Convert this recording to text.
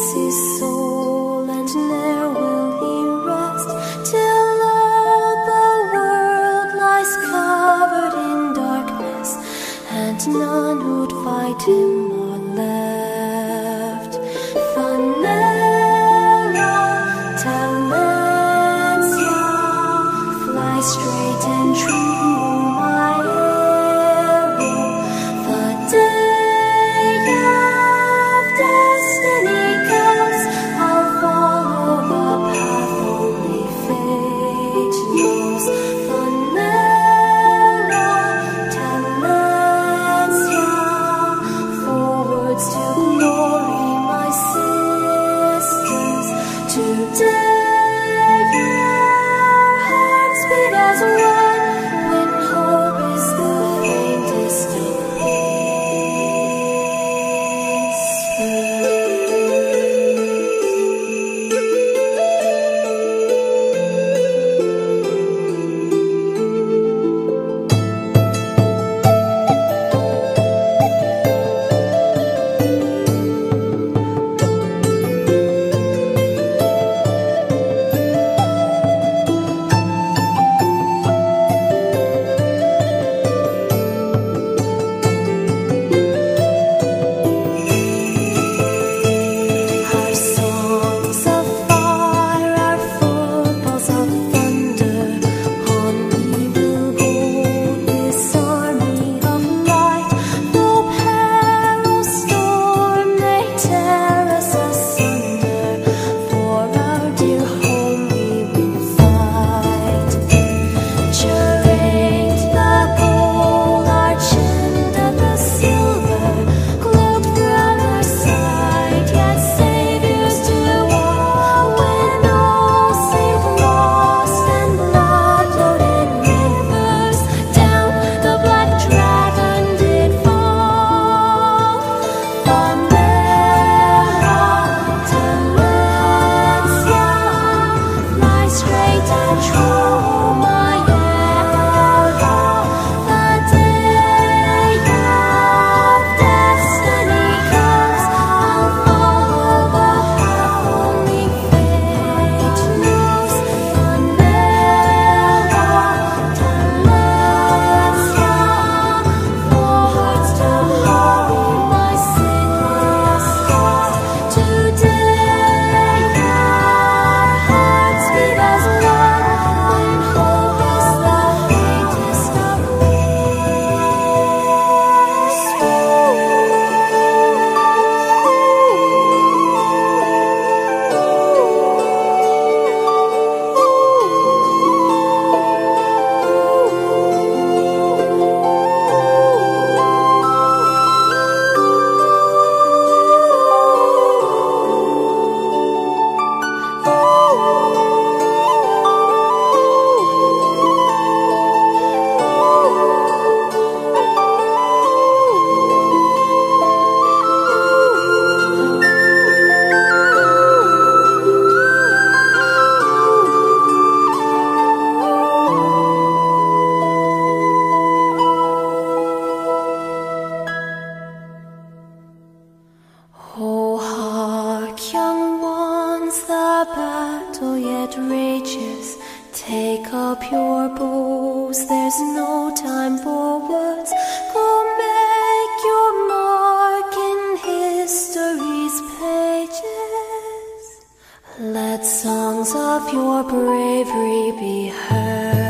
se sou. Take up your bows, there's no time for words. Go make your mark in history's pages. Let songs of your bravery be heard.